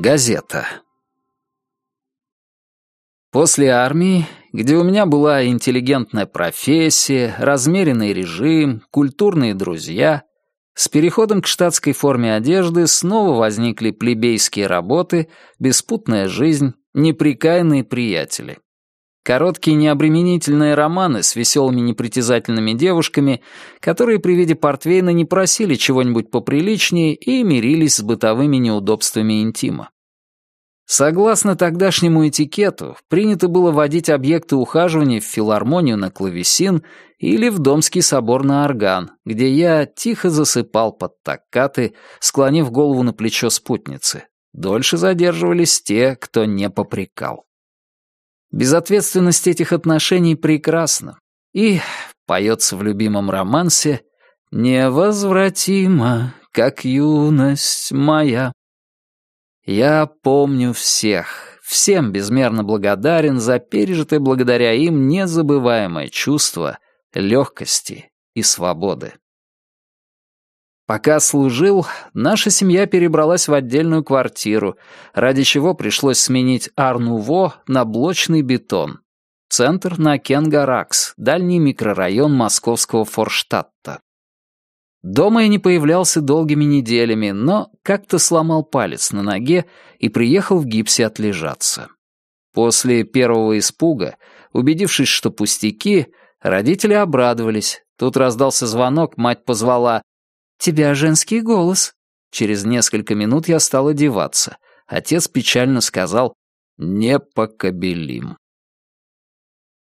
Газета. После армии, где у меня была интеллигентная профессия, размеренный режим, культурные друзья, с переходом к штатской форме одежды снова возникли плебейские работы, беспутная жизнь, неприкаянные приятели. Короткие необременительные романы с веселыми непритязательными девушками, которые при виде портвейна не просили чего-нибудь поприличнее и мирились с бытовыми неудобствами интима. Согласно тогдашнему этикету, принято было водить объекты ухаживания в филармонию на клавесин или в Домский собор на орган, где я тихо засыпал под таккаты, склонив голову на плечо спутницы. Дольше задерживались те, кто не попрекал. Безответственность этих отношений прекрасна. И, поется в любимом романсе, «Невозвратима, как юность моя». Я помню всех, всем безмерно благодарен за пережитое благодаря им незабываемое чувство легкости и свободы. Пока служил, наша семья перебралась в отдельную квартиру, ради чего пришлось сменить Арнуво на блочный бетон. Центр на Кенгаракс, дальний микрорайон московского Форштадта. Дома я не появлялся долгими неделями, но как-то сломал палец на ноге и приехал в гипсе отлежаться. После первого испуга, убедившись, что пустяки, родители обрадовались. Тут раздался звонок, мать позвала «Тебя женский голос». Через несколько минут я стал одеваться. Отец печально сказал «непокобелим».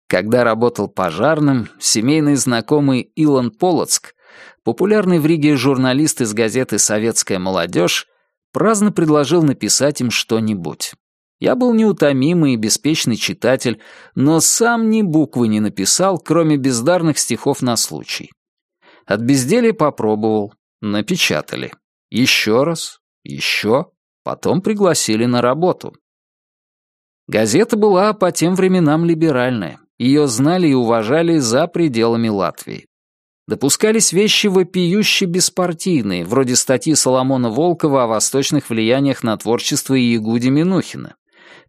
Когда работал пожарным, семейный знакомый Илон Полоцк, популярный в Риге журналист из газеты «Советская молодежь», праздно предложил написать им что-нибудь. Я был неутомимый и беспечный читатель, но сам ни буквы не написал, кроме бездарных стихов на случай. От безделия попробовал, напечатали. Еще раз, еще, потом пригласили на работу. Газета была по тем временам либеральная. Ее знали и уважали за пределами Латвии. Допускались вещи вопиюще беспартийные, вроде статьи Соломона Волкова о восточных влияниях на творчество Ягуди Минухина.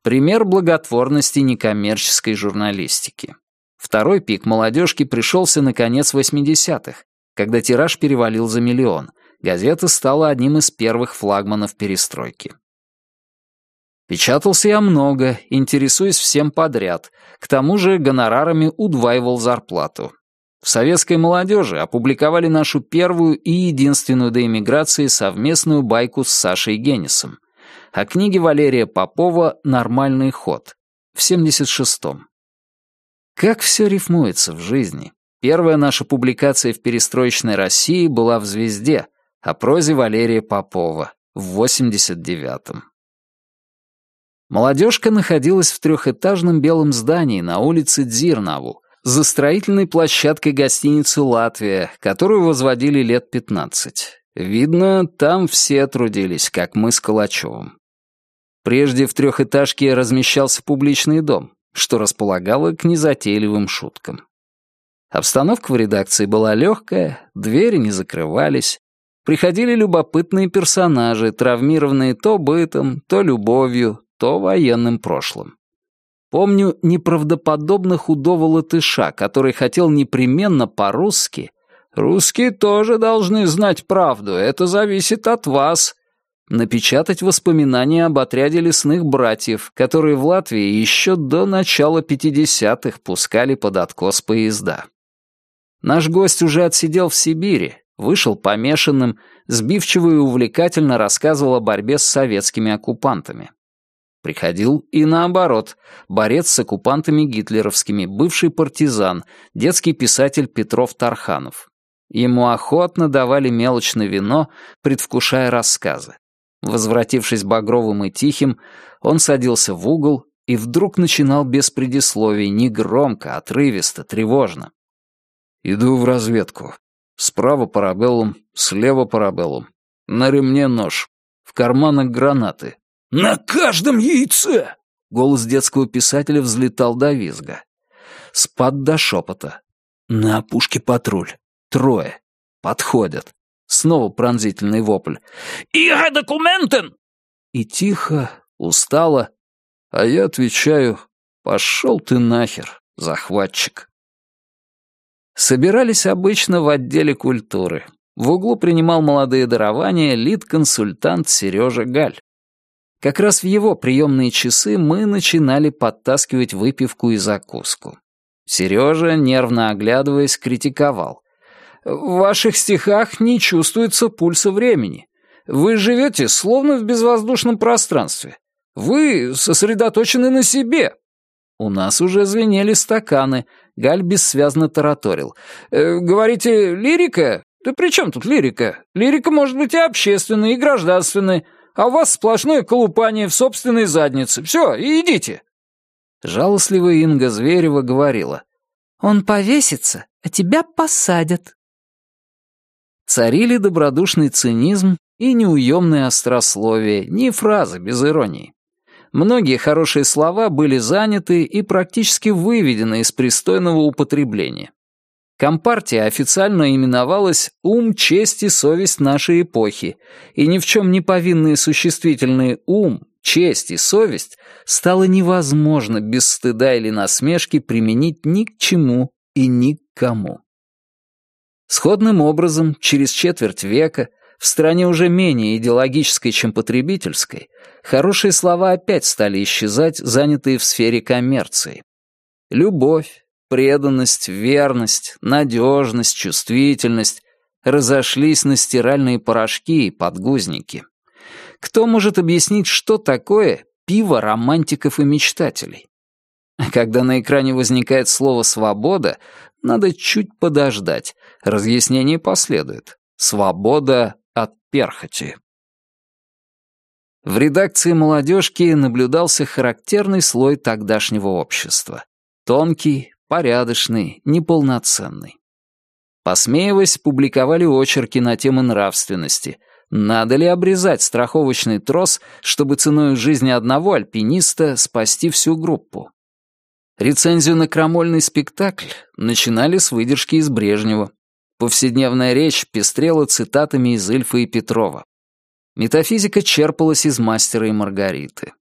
Пример благотворности некоммерческой журналистики. Второй пик молодежки пришелся на конец 80-х, когда тираж перевалил за миллион, газета стала одним из первых флагманов перестройки. Печатался я много, интересуясь всем подряд, к тому же гонорарами удваивал зарплату. В советской молодежи опубликовали нашу первую и единственную до эмиграции совместную байку с Сашей Геннисом, а книги Валерия Попова «Нормальный ход» в 76-м. Как все рифмуется в жизни. Первая наша публикация в перестроечной России была в «Звезде» о прозе Валерия Попова в 89-м. Молодежка находилась в трехэтажном белом здании на улице Дзирнаву, за строительной площадкой гостиницы «Латвия», которую возводили лет 15. Видно, там все трудились, как мы с Калачевым. Прежде в трехэтажке размещался публичный дом, что располагало к незатейливым шуткам. Обстановка в редакции была легкая, двери не закрывались. Приходили любопытные персонажи, травмированные то бытом, то любовью, то военным прошлым. Помню неправдоподобно худого латыша, который хотел непременно по-русски. «Русские тоже должны знать правду, это зависит от вас», напечатать воспоминания об отряде лесных братьев, которые в Латвии еще до начала 50-х пускали под откос поезда. Наш гость уже отсидел в Сибири, вышел помешанным, сбивчиво и увлекательно рассказывал о борьбе с советскими оккупантами. Приходил и наоборот, борец с оккупантами гитлеровскими, бывший партизан, детский писатель Петров Тарханов. Ему охотно давали мелочное вино, предвкушая рассказы. Возвратившись багровым и тихим, он садился в угол и вдруг начинал без предисловий, негромко, отрывисто, тревожно. Иду в разведку. Справа парабеллум, слева парабеллум. На ремне нож. В карманах гранаты. «На каждом яйце!» Голос детского писателя взлетал до визга. Спад до шепота. На опушке патруль. Трое. Подходят. Снова пронзительный вопль. «Ihre документен!» и тихо, устало, а я отвечаю «Пошел ты нахер, захватчик». Собирались обычно в отделе культуры. В углу принимал молодые дарования лид-консультант Сережа Галь. Как раз в его приемные часы мы начинали подтаскивать выпивку и закуску. Сережа, нервно оглядываясь, критиковал. «В ваших стихах не чувствуется пульса времени. Вы живете словно в безвоздушном пространстве. Вы сосредоточены на себе». У нас уже звенели стаканы. Галь бессвязно тараторил. «Э, «Говорите, лирика? Да при чем тут лирика? Лирика может быть и общественной, и гражданственной, а у вас сплошное колупание в собственной заднице. Все, идите». Жалостливая Инга Зверева говорила. «Он повесится, а тебя посадят». Царили добродушный цинизм и неуемное острословие, ни фразы без иронии. Многие хорошие слова были заняты и практически выведены из пристойного употребления. Компартия официально именовалась «Ум, честь и совесть нашей эпохи», и ни в чем не повинные существительные «ум», «честь» и «совесть» стало невозможно без стыда или насмешки применить ни к чему и ни к кому. Сходным образом, через четверть века, в стране уже менее идеологической, чем потребительской, хорошие слова опять стали исчезать, занятые в сфере коммерции. Любовь, преданность, верность, надежность, чувствительность разошлись на стиральные порошки и подгузники. Кто может объяснить, что такое пиво романтиков и мечтателей? Когда на экране возникает слово «свобода», надо чуть подождать. Разъяснение последует. Свобода от перхоти. В редакции «Молодежки» наблюдался характерный слой тогдашнего общества. Тонкий, порядочный, неполноценный. Посмеиваясь, публиковали очерки на темы нравственности. Надо ли обрезать страховочный трос, чтобы ценой жизни одного альпиниста спасти всю группу? Рецензию на крамольный спектакль начинали с выдержки из Брежнева. Повседневная речь пестрела цитатами из Ильфа и Петрова. Метафизика черпалась из «Мастера и Маргариты».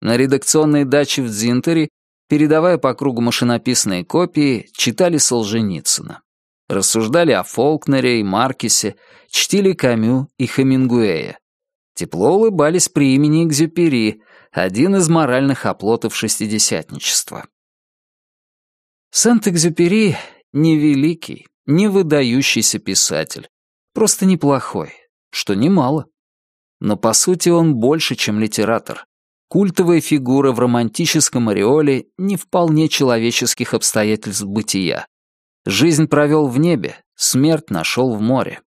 На редакционной даче в Дзинтере передавая по кругу машинописные копии, читали Солженицына. Рассуждали о Фолкнере и Маркесе, чтили Камю и Хемингуэя. Тепло улыбались при имени Экзюпери, один из моральных оплотов шестидесятничества. Сент-Экзюпери не великий, не выдающийся писатель, просто неплохой, что немало. Но по сути он больше, чем литератор, Культовая фигура в романтическом ореоле не вполне человеческих обстоятельств бытия. Жизнь провел в небе, смерть нашел в море.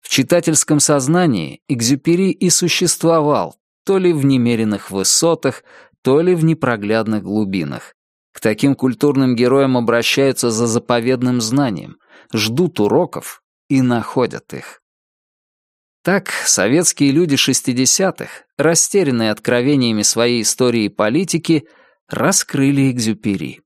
В читательском сознании Экзюпери и существовал то ли в немеренных высотах, то ли в непроглядных глубинах. К таким культурным героям обращаются за заповедным знанием, ждут уроков и находят их. Так, советские люди 60-х, растерянные откровениями своей истории и политики, раскрыли Экзюпери.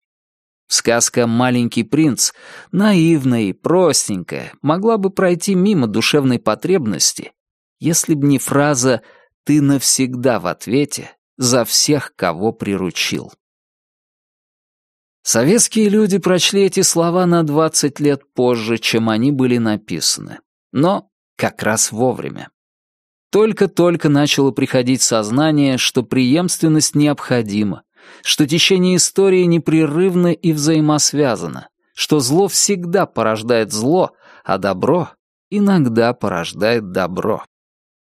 Сказка «Маленький принц», наивная и простенькая, могла бы пройти мимо душевной потребности, если б не фраза «ты навсегда в ответе за всех, кого приручил». Советские люди прочли эти слова на 20 лет позже, чем они были написаны. Но как раз вовремя. Только-только начало приходить сознание, что преемственность необходима, что течение истории непрерывно и взаимосвязано, что зло всегда порождает зло, а добро иногда порождает добро.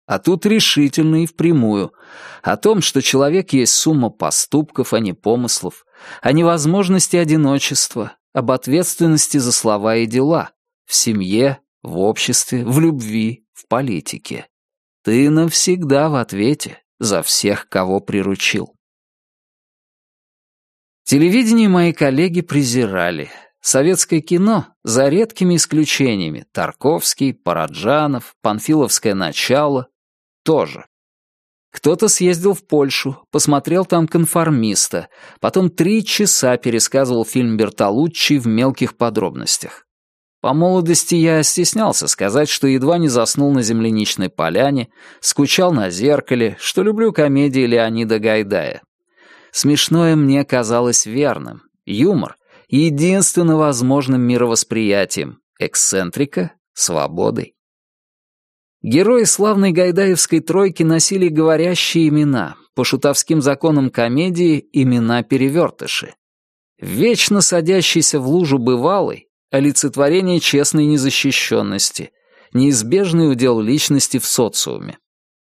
А тут решительно и впрямую. О том, что человек есть сумма поступков, а не помыслов, о невозможности одиночества, об ответственности за слова и дела, в семье, в обществе, в любви, в политике. Ты навсегда в ответе за всех, кого приручил. Телевидение мои коллеги презирали. Советское кино, за редкими исключениями, Тарковский, Параджанов, Панфиловское начало, тоже. Кто-то съездил в Польшу, посмотрел там «Конформиста», потом три часа пересказывал фильм Бертолуччи в мелких подробностях. По молодости я стеснялся сказать, что едва не заснул на земляничной поляне, скучал на зеркале, что люблю комедии Леонида Гайдая. Смешное мне казалось верным. Юмор — единственно возможным мировосприятием, эксцентрика — свободой. Герои славной гайдаевской тройки носили говорящие имена, по шутовским законам комедии имена-перевертыши. Вечно садящийся в лужу бывалый — олицетворение честной незащищенности, неизбежный удел личности в социуме.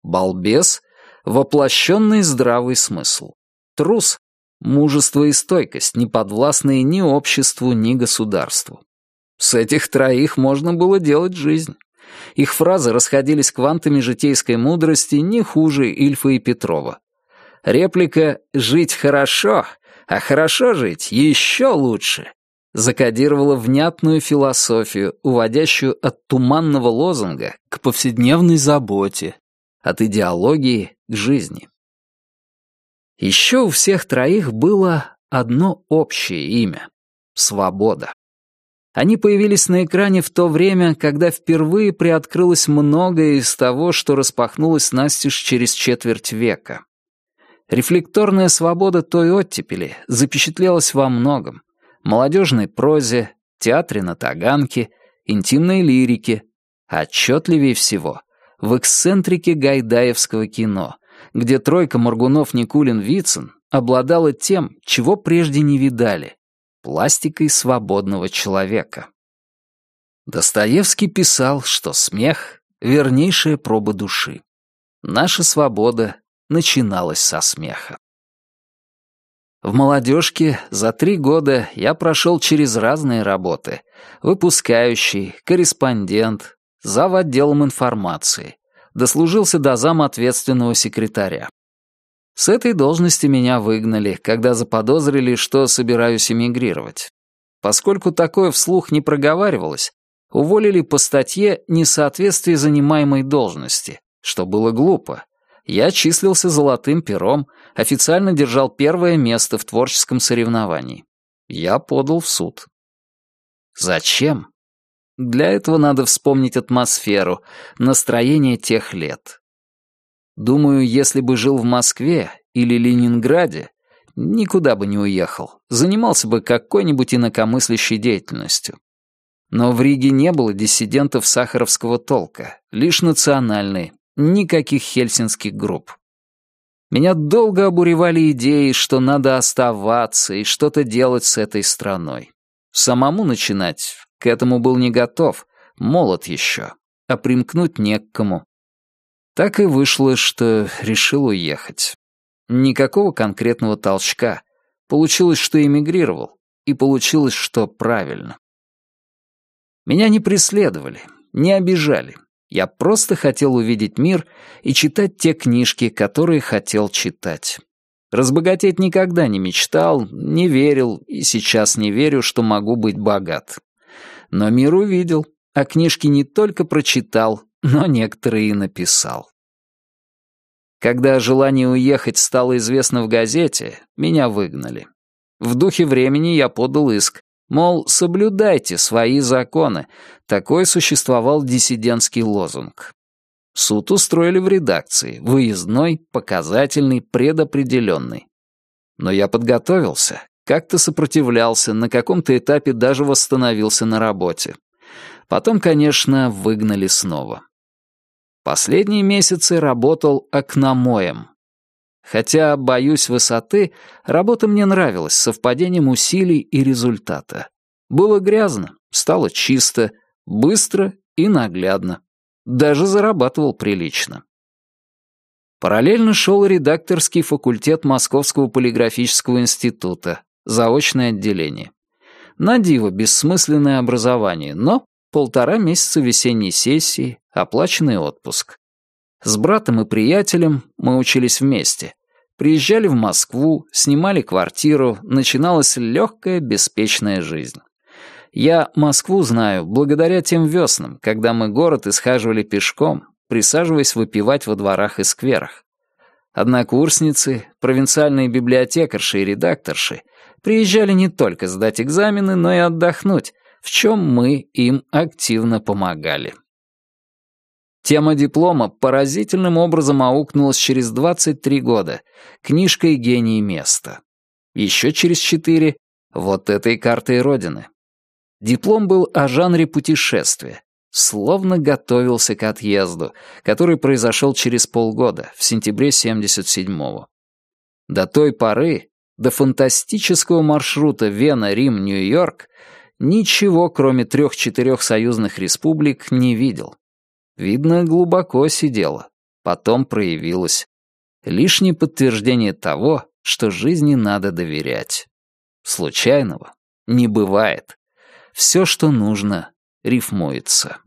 Балбес — воплощенный здравый смысл. Трус — мужество и стойкость, не подвластные ни обществу, ни государству. С этих троих можно было делать жизнь. Их фразы расходились квантами житейской мудрости не хуже Ильфа и Петрова. Реплика «жить хорошо», а хорошо жить еще лучше закодировала внятную философию, уводящую от туманного лозунга к повседневной заботе, от идеологии к жизни. Еще у всех троих было одно общее имя — свобода. Они появились на экране в то время, когда впервые приоткрылось многое из того, что распахнулось настежь через четверть века. Рефлекторная свобода той оттепели запечатлелась во многом. Молодежной прозе, театре на Таганке, интимной лирике, отчетливее всего в эксцентрике гайдаевского кино, где тройка Моргунов, Никулин, Вицин обладала тем, чего прежде не видали — пластикой свободного человека. Достоевский писал, что смех — вернейшая проба души. Наша свобода начиналось со смеха. В молодежке за три года я прошел через разные работы. Выпускающий, корреспондент, зав. отделом информации. Дослужился до зам ответственного секретаря. С этой должности меня выгнали, когда заподозрили, что собираюсь эмигрировать. Поскольку такое вслух не проговаривалось, уволили по статье «Несоответствие занимаемой должности», что было глупо, я числился золотым пером, официально держал первое место в творческом соревновании. Я подал в суд. Зачем? Для этого надо вспомнить атмосферу, настроение тех лет. Думаю, если бы жил в Москве или Ленинграде, никуда бы не уехал, занимался бы какой-нибудь инакомыслящей деятельностью. Но в Риге не было диссидентов сахаровского толка, лишь национальные, Никаких хельсинских групп. Меня долго обуревали идеи, что надо оставаться и что-то делать с этой страной. Самому начинать к этому был не готов, молод еще, а примкнуть не к кому. Так и вышло, что решил уехать. Никакого конкретного толчка. Получилось, что эмигрировал, и получилось, что правильно. Меня не преследовали, не обижали, я просто хотел увидеть мир и читать те книжки, которые хотел читать. Разбогатеть никогда не мечтал, не верил и сейчас не верю, что могу быть богат. Но мир увидел, а книжки не только прочитал, но некоторые и написал. Когда желание уехать стало известно в газете, меня выгнали. В духе времени я подал иск, Мол, соблюдайте свои законы. Такой существовал диссидентский лозунг. Суд устроили в редакции, выездной, показательный, предопределенный. Но я подготовился, как-то сопротивлялся, на каком-то этапе даже восстановился на работе. Потом, конечно, выгнали снова. Последние месяцы работал окномоем, Хотя боюсь высоты, работа мне нравилась с совпадением усилий и результата. Было грязно, стало чисто, быстро и наглядно. Даже зарабатывал прилично. Параллельно шел редакторский факультет Московского полиграфического института, заочное отделение. На диво бессмысленное образование, но полтора месяца весенней сессии, оплаченный отпуск. С братом и приятелем мы учились вместе. Приезжали в Москву, снимали квартиру, начиналась легкая, беспечная жизнь. Я Москву знаю благодаря тем веснам, когда мы город исхаживали пешком, присаживаясь выпивать во дворах и скверах. Однокурсницы, провинциальные библиотекарши и редакторши приезжали не только сдать экзамены, но и отдохнуть, в чем мы им активно помогали. Тема диплома поразительным образом аукнулась через 23 года книжкой «Гений места». Еще через четыре — вот этой картой Родины. Диплом был о жанре путешествия, словно готовился к отъезду, который произошел через полгода, в сентябре 77-го. До той поры, до фантастического маршрута Вена-Рим-Нью-Йорк, ничего, кроме трех-четырех союзных республик, не видел. Видно, глубоко сидела, потом проявилась. Лишнее подтверждение того, что жизни надо доверять. Случайного не бывает. Все, что нужно, рифмуется.